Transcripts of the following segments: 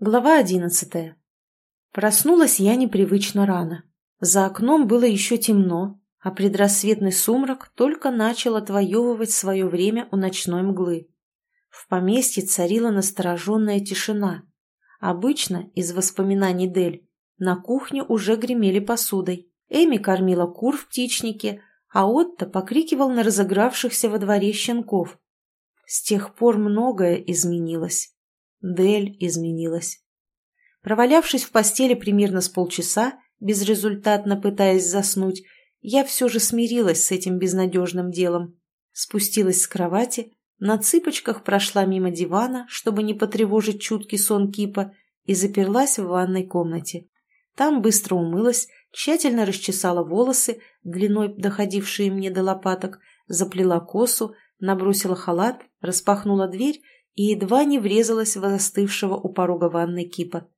Глава одиннадцатая. Проснулась я непривычно рано. За окном было еще темно, а предрассветный сумрак только начал отвоевывать свое время у ночной мглы. В поместье царила настороженная тишина. Обычно, из воспоминаний Дель, на кухне уже гремели посудой. Эми кормила кур в птичнике, а Отто покрикивал на разыгравшихся во дворе щенков. С тех пор многое изменилось. Дель изменилась. Провалявшись в постели примерно с полчаса, безрезультатно пытаясь заснуть, я все же смирилась с этим безнадежным делом. Спустилась с кровати, на цыпочках прошла мимо дивана, чтобы не потревожить чуткий сон Кипа, и заперлась в ванной комнате. Там быстро умылась, тщательно расчесала волосы, длиной доходившие мне до лопаток, заплела косу, набросила халат, распахнула дверь и едва не врезалась в застывшего у порога ванной кипа.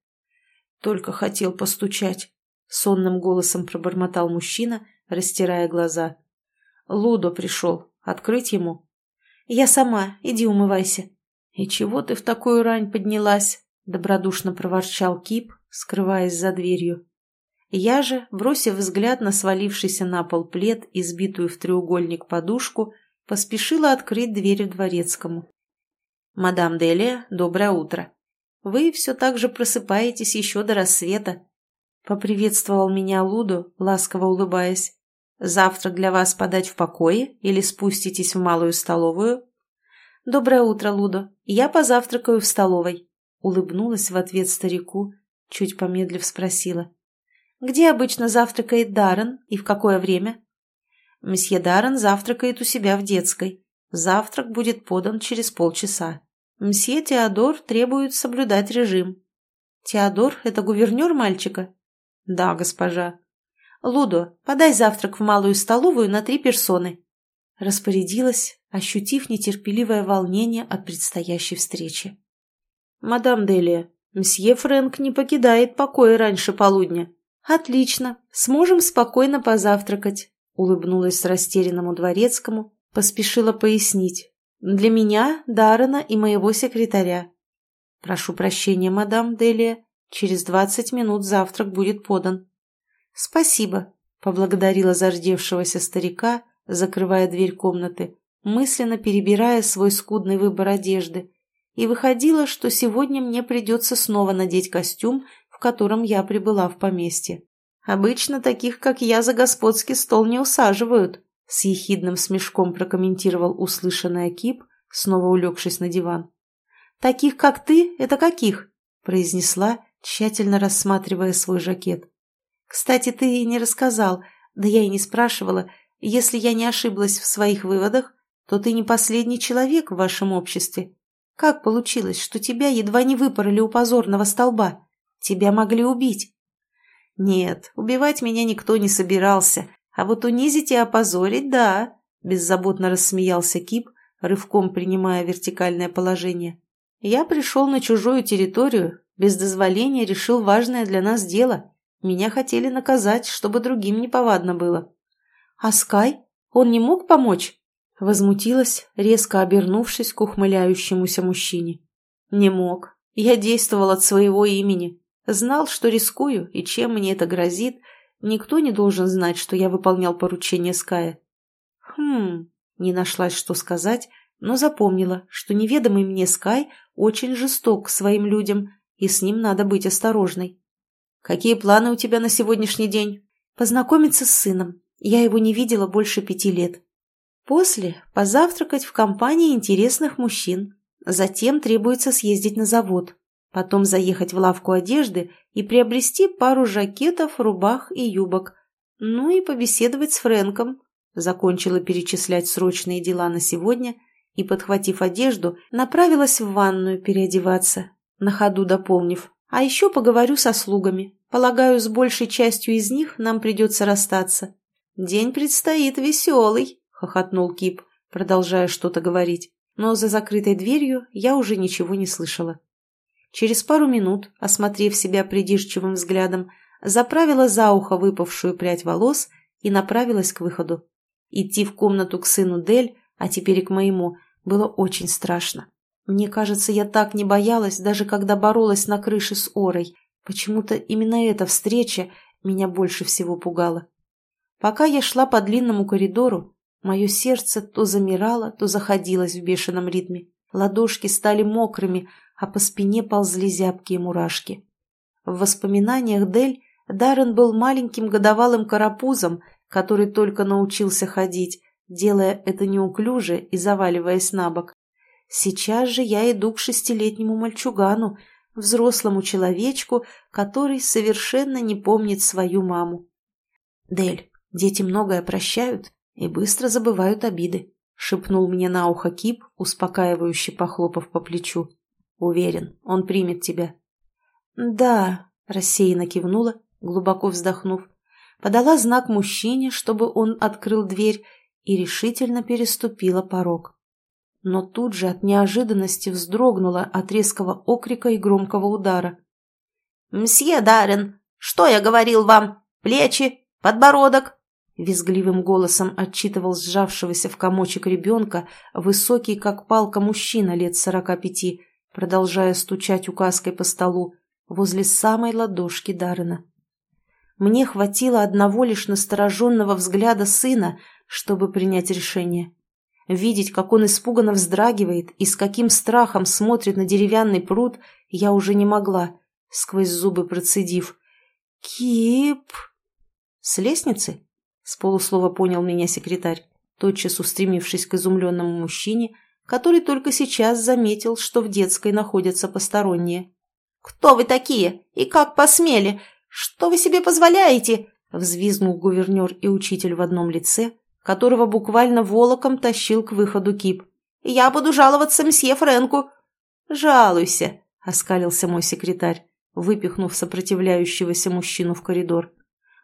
«Только хотел постучать», — сонным голосом пробормотал мужчина, растирая глаза. «Лудо пришел. Открыть ему?» «Я сама. Иди умывайся». «И чего ты в такую рань поднялась?» — добродушно проворчал Кип, скрываясь за дверью. Я же, бросив взгляд на свалившийся на пол плед и сбитую в треугольник подушку, поспешила открыть дверь дворецкому. «Мадам Делия, доброе утро. Вы все так же просыпаетесь еще до рассвета», — поприветствовал меня Луду, ласково улыбаясь. «Завтрак для вас подать в покое или спуститесь в малую столовую?» «Доброе утро, Лудо. Я позавтракаю в столовой», — улыбнулась в ответ старику, чуть помедлив спросила. «Где обычно завтракает Даррен и в какое время?» «Месье Даррен завтракает у себя в детской. Завтрак будет подан через полчаса. Мсье Теодор требует соблюдать режим. Теодор – это гувернер мальчика? Да, госпожа. Лудо, подай завтрак в малую столовую на три персоны. Распорядилась, ощутив нетерпеливое волнение от предстоящей встречи. Мадам Делия, мсье Фрэнк не покидает покоя раньше полудня. Отлично, сможем спокойно позавтракать, улыбнулась растерянному дворецкому, Поспешила пояснить. Для меня, Даррена и моего секретаря. Прошу прощения, мадам Делия. Через двадцать минут завтрак будет подан. Спасибо, поблагодарила зардевшегося старика, закрывая дверь комнаты, мысленно перебирая свой скудный выбор одежды. И выходило, что сегодня мне придется снова надеть костюм, в котором я прибыла в поместье. Обычно таких, как я, за господский стол не усаживают. С ехидным смешком прокомментировал услышанный Акип, снова улегшись на диван. «Таких, как ты, это каких?» произнесла, тщательно рассматривая свой жакет. «Кстати, ты не рассказал, да я и не спрашивала. Если я не ошиблась в своих выводах, то ты не последний человек в вашем обществе. Как получилось, что тебя едва не выпороли у позорного столба? Тебя могли убить?» «Нет, убивать меня никто не собирался», а вот унизить и опозорить – да, беззаботно рассмеялся Кип, рывком принимая вертикальное положение. Я пришел на чужую территорию, без дозволения решил важное для нас дело. Меня хотели наказать, чтобы другим неповадно было. А Скай? Он не мог помочь? Возмутилась, резко обернувшись к ухмыляющемуся мужчине. Не мог. Я действовал от своего имени. Знал, что рискую и чем мне это грозит – Никто не должен знать, что я выполнял поручение Ская. Хм, не нашлась, что сказать, но запомнила, что неведомый мне Скай очень жесток к своим людям, и с ним надо быть осторожной. «Какие планы у тебя на сегодняшний день?» «Познакомиться с сыном. Я его не видела больше пяти лет. После позавтракать в компании интересных мужчин. Затем требуется съездить на завод потом заехать в лавку одежды и приобрести пару жакетов, рубах и юбок, ну и побеседовать с Фрэнком. Закончила перечислять срочные дела на сегодня и, подхватив одежду, направилась в ванную переодеваться, на ходу дополнив. А еще поговорю со слугами. Полагаю, с большей частью из них нам придется расстаться. День предстоит веселый, хохотнул Кип, продолжая что-то говорить. Но за закрытой дверью я уже ничего не слышала. Через пару минут, осмотрев себя придирчивым взглядом, заправила за ухо выпавшую прядь волос и направилась к выходу. Идти в комнату к сыну Дель, а теперь и к моему, было очень страшно. Мне кажется, я так не боялась, даже когда боролась на крыше с Орой. Почему-то именно эта встреча меня больше всего пугала. Пока я шла по длинному коридору, мое сердце то замирало, то заходилось в бешеном ритме. Ладошки стали мокрыми, а по спине ползли зябкие мурашки. В воспоминаниях Дель Даррен был маленьким годовалым карапузом, который только научился ходить, делая это неуклюже и заваливаясь на бок. Сейчас же я иду к шестилетнему мальчугану, взрослому человечку, который совершенно не помнит свою маму. «Дель, дети многое прощают и быстро забывают обиды», — шепнул мне на ухо Кип, успокаивающе похлопав по плечу. «Уверен, он примет тебя». «Да», — рассеянно кивнула, глубоко вздохнув, подала знак мужчине, чтобы он открыл дверь, и решительно переступила порог но тут же от неожиданности вздрогнула от резкого окрика и громкого удара. «Мсье Даррен, что я говорил вам? Плечи, подбородок!» Визгливым голосом отчитывал сжавшегося в комочек ребенка высокий, как палка, мужчина лет сорока пяти, продолжая стучать указкой по столу возле самой ладошки Даррена. Мне хватило одного лишь настороженного взгляда сына, чтобы принять решение. Видеть, как он испуганно вздрагивает и с каким страхом смотрит на деревянный пруд, я уже не могла, сквозь зубы процедив. «Кип!» «С лестницы?» — с полуслова понял меня секретарь, тотчас устремившись к изумленному мужчине, который только сейчас заметил, что в детской находятся посторонние. «Кто вы такие? И как посмели? Что вы себе позволяете?» — взвизгнул гувернер и учитель в одном лице, которого буквально волоком тащил к выходу кип. «Я буду жаловаться мсье Фрэнку». «Жалуйся», — оскалился мой секретарь, выпихнув сопротивляющегося мужчину в коридор.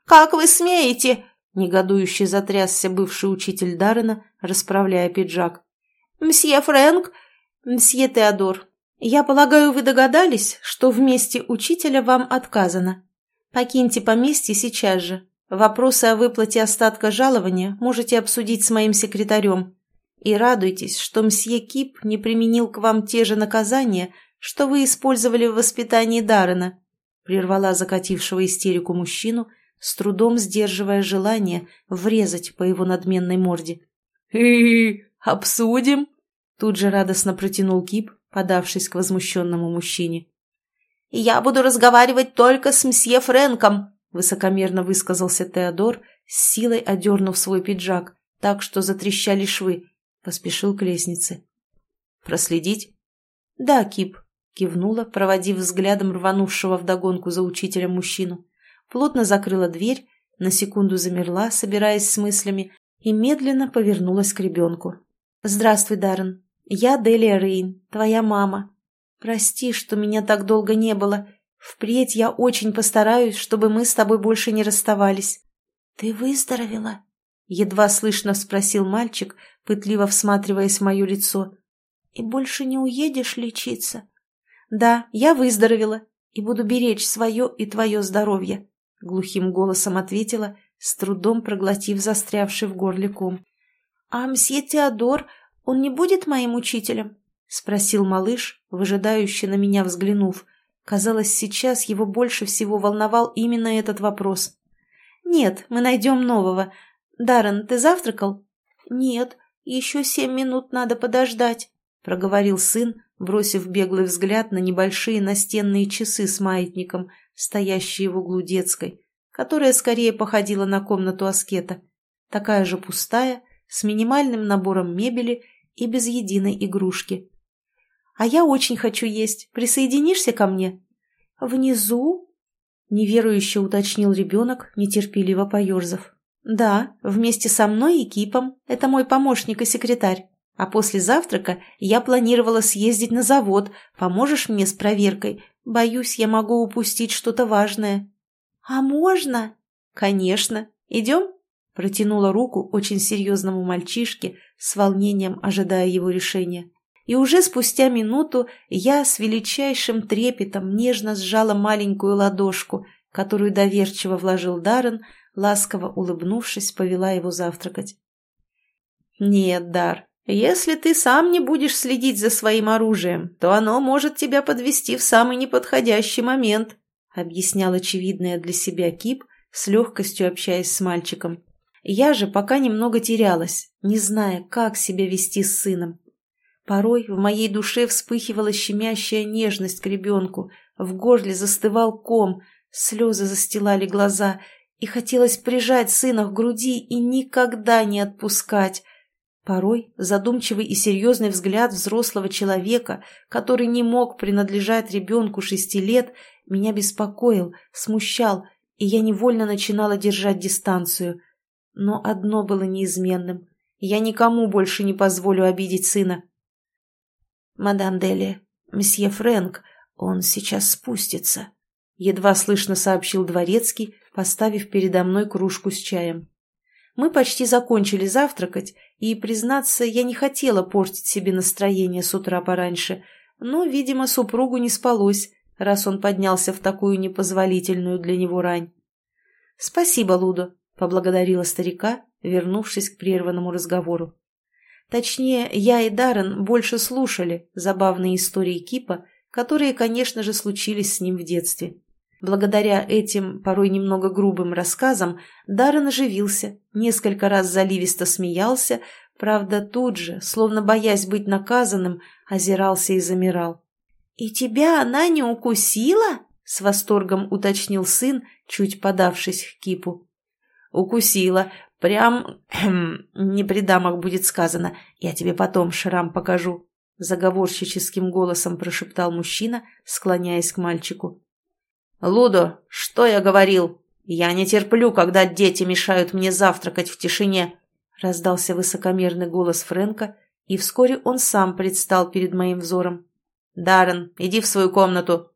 «Как вы смеете?» — негодующе затрясся бывший учитель Даррена, расправляя пиджак. «Мсье Фрэнк, мсье Теодор, я полагаю, вы догадались, что вместе учителя вам отказано. Покиньте поместье сейчас же. Вопросы о выплате остатка жалования можете обсудить с моим секретарем. И радуйтесь, что мсье Кип не применил к вам те же наказания, что вы использовали в воспитании Даррена», прервала закатившего истерику мужчину, с трудом сдерживая желание врезать по его надменной морде. «И обсудим?» Тут же радостно протянул Кип, подавшись к возмущенному мужчине. «Я буду разговаривать только с мсье Фрэнком», высокомерно высказался Теодор, с силой одернув свой пиджак, так что затрещали швы, поспешил к лестнице. «Проследить?» «Да, Кип», — кивнула, проводив взглядом рванувшего вдогонку за учителем мужчину. Плотно закрыла дверь, на секунду замерла, собираясь с мыслями, и медленно повернулась к ребенку. «Здравствуй, Даррен. Я Делия Рейн, твоя мама. Прости, что меня так долго не было. Впредь я очень постараюсь, чтобы мы с тобой больше не расставались. — Ты выздоровела? — едва слышно спросил мальчик, пытливо всматриваясь в мое лицо. — И больше не уедешь лечиться? — Да, я выздоровела и буду беречь свое и твое здоровье, — глухим голосом ответила, с трудом проглотив застрявший в горле ком. — А мсье Теодор, он не будет моим учителем? — спросил малыш, выжидающе на меня взглянув, — Казалось, сейчас его больше всего волновал именно этот вопрос. «Нет, мы найдем нового. Даррен, ты завтракал?» «Нет, еще семь минут надо подождать», — проговорил сын, бросив беглый взгляд на небольшие настенные часы с маятником, стоящие в углу детской, которая скорее походила на комнату аскета, такая же пустая, с минимальным набором мебели и без единой игрушки. «А я очень хочу есть. Присоединишься ко мне?» «Внизу?» — неверующе уточнил ребенок, нетерпеливо поерзав. «Да, вместе со мной и Кипом. Это мой помощник и секретарь. А после завтрака я планировала съездить на завод. Поможешь мне с проверкой? Боюсь, я могу упустить что-то важное». «А можно?» «Конечно. Идем?» Протянула руку очень серьезному мальчишке, с волнением ожидая его решения и уже спустя минуту я с величайшим трепетом нежно сжала маленькую ладошку, которую доверчиво вложил Даррен, ласково улыбнувшись, повела его завтракать. «Нет, Дар, Если ты сам не будешь следить за своим оружием, то оно может тебя подвести в самый неподходящий момент», объяснял очевидное для себя Кип, с легкостью общаясь с мальчиком. Я же пока немного терялась, не зная, как себя вести с сыном. Порой в моей душе вспыхивала щемящая нежность к ребенку, в горле застывал ком, слезы застилали глаза, и хотелось прижать сына к груди и никогда не отпускать. Порой задумчивый и серьезный взгляд взрослого человека, который не мог принадлежать ребенку шести лет, меня беспокоил, смущал, и я невольно начинала держать дистанцию. Но одно было неизменным. Я никому больше не позволю обидеть сына. «Мадам Дели, месье Фрэнк, он сейчас спустится», — едва слышно сообщил дворецкий, поставив передо мной кружку с чаем. Мы почти закончили завтракать, и, признаться, я не хотела портить себе настроение с утра пораньше, но, видимо, супругу не спалось, раз он поднялся в такую непозволительную для него рань. «Спасибо, Лудо», — поблагодарила старика, вернувшись к прерванному разговору. Точнее, я и Даррен больше слушали забавные истории Кипа, которые, конечно же, случились с ним в детстве. Благодаря этим, порой немного грубым рассказам, Даррен оживился, несколько раз заливисто смеялся, правда, тут же, словно боясь быть наказанным, озирался и замирал. «И тебя она не укусила?» — с восторгом уточнил сын, чуть подавшись к кипу. «Укусила. Прям... не при дамах будет сказано. Я тебе потом шрам покажу», — заговорщическим голосом прошептал мужчина, склоняясь к мальчику. «Лудо, что я говорил? Я не терплю, когда дети мешают мне завтракать в тишине!» Раздался высокомерный голос Фрэнка, и вскоре он сам предстал перед моим взором. «Даррен, иди в свою комнату!»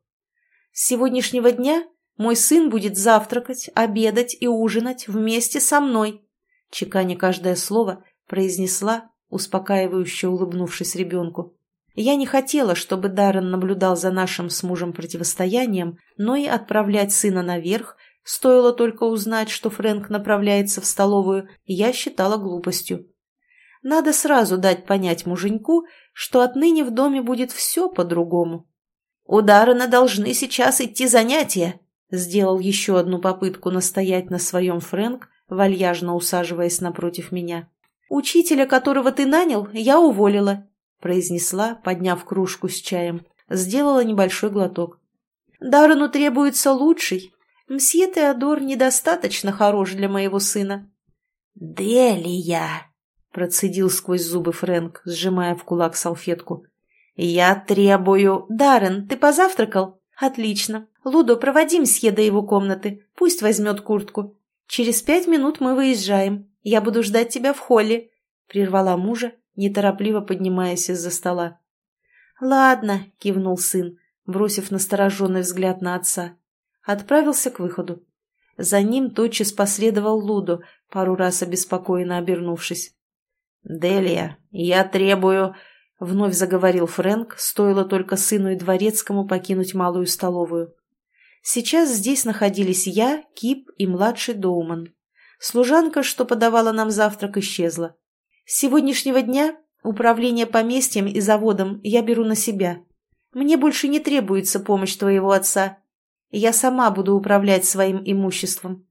«С сегодняшнего дня мой сын будет завтракать, обедать и ужинать вместе со мной!» Чеканя каждое слово, произнесла, успокаивающе улыбнувшись ребенку. Я не хотела, чтобы Даррен наблюдал за нашим с мужем противостоянием, но и отправлять сына наверх, стоило только узнать, что Фрэнк направляется в столовую, я считала глупостью. Надо сразу дать понять муженьку, что отныне в доме будет все по-другому. «У Даррена должны сейчас идти занятия», — сделал еще одну попытку настоять на своем Фрэнк, вальяжно усаживаясь напротив меня. «Учителя, которого ты нанял, я уволила произнесла, подняв кружку с чаем. Сделала небольшой глоток. «Даррену требуется лучший. Мсье Теодор недостаточно хорош для моего сына». «Делия!» — процедил сквозь зубы Фрэнк, сжимая в кулак салфетку. «Я требую...» «Даррен, ты позавтракал?» «Отлично. Лудо, проводи мсье до его комнаты. Пусть возьмет куртку. Через пять минут мы выезжаем. Я буду ждать тебя в холле», — прервала мужа неторопливо поднимаясь из-за стола. «Ладно», — кивнул сын, бросив настороженный взгляд на отца. Отправился к выходу. За ним тотчас последовал Лудо, пару раз обеспокоенно обернувшись. «Делия, я требую...» — вновь заговорил Фрэнк, стоило только сыну и дворецкому покинуть малую столовую. Сейчас здесь находились я, Кип и младший Доуман. Служанка, что подавала нам завтрак, исчезла. С сегодняшнего дня управление поместьем и заводом я беру на себя. Мне больше не требуется помощь твоего отца. Я сама буду управлять своим имуществом.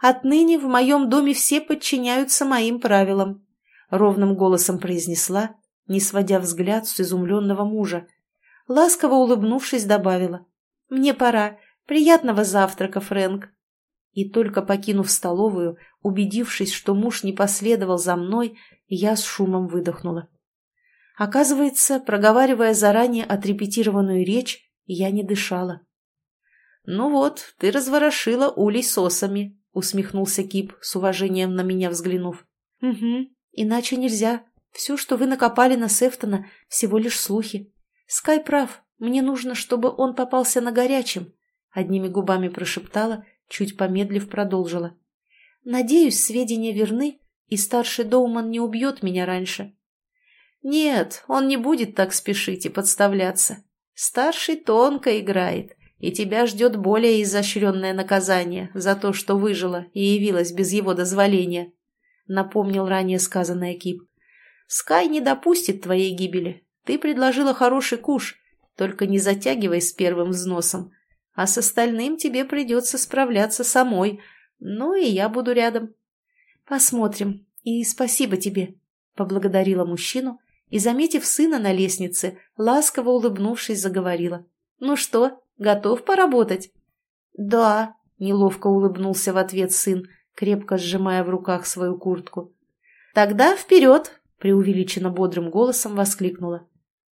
Отныне в моем доме все подчиняются моим правилам», — ровным голосом произнесла, не сводя взгляд с изумленного мужа. Ласково улыбнувшись, добавила. «Мне пора. Приятного завтрака, Фрэнк». И только покинув столовую, убедившись, что муж не последовал за мной, я с шумом выдохнула. Оказывается, проговаривая заранее отрепетированную речь, я не дышала. «Ну вот, ты разворошила улей сосами», — усмехнулся Кип, с уважением на меня взглянув. «Угу, иначе нельзя. Все, что вы накопали на Сефтона, всего лишь слухи. Скай прав, мне нужно, чтобы он попался на горячем», — одними губами прошептала, чуть помедлив продолжила. «Надеюсь, сведения верны, и старший Доуман не убьет меня раньше. Нет, он не будет так спешить и подставляться. Старший тонко играет, и тебя ждет более изощренное наказание за то, что выжила и явилась без его дозволения, напомнил ранее сказанное Кип. Скай не допустит твоей гибели. Ты предложила хороший куш, только не затягивай с первым взносом. А с остальным тебе придется справляться самой. Ну и я буду рядом. Посмотрим. И спасибо тебе, — поблагодарила мужчину и, заметив сына на лестнице, ласково улыбнувшись, заговорила. «Ну что, готов поработать?» «Да», — неловко улыбнулся в ответ сын, крепко сжимая в руках свою куртку. «Тогда вперед!» — преувеличенно бодрым голосом воскликнула.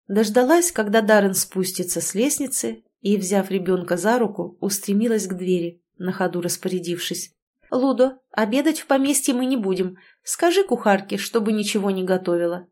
Дождалась, когда Даррен спустится с лестницы и, взяв ребенка за руку, устремилась к двери, на ходу распорядившись. «Лудо, обедать в поместье мы не будем. Скажи кухарке, чтобы ничего не готовила.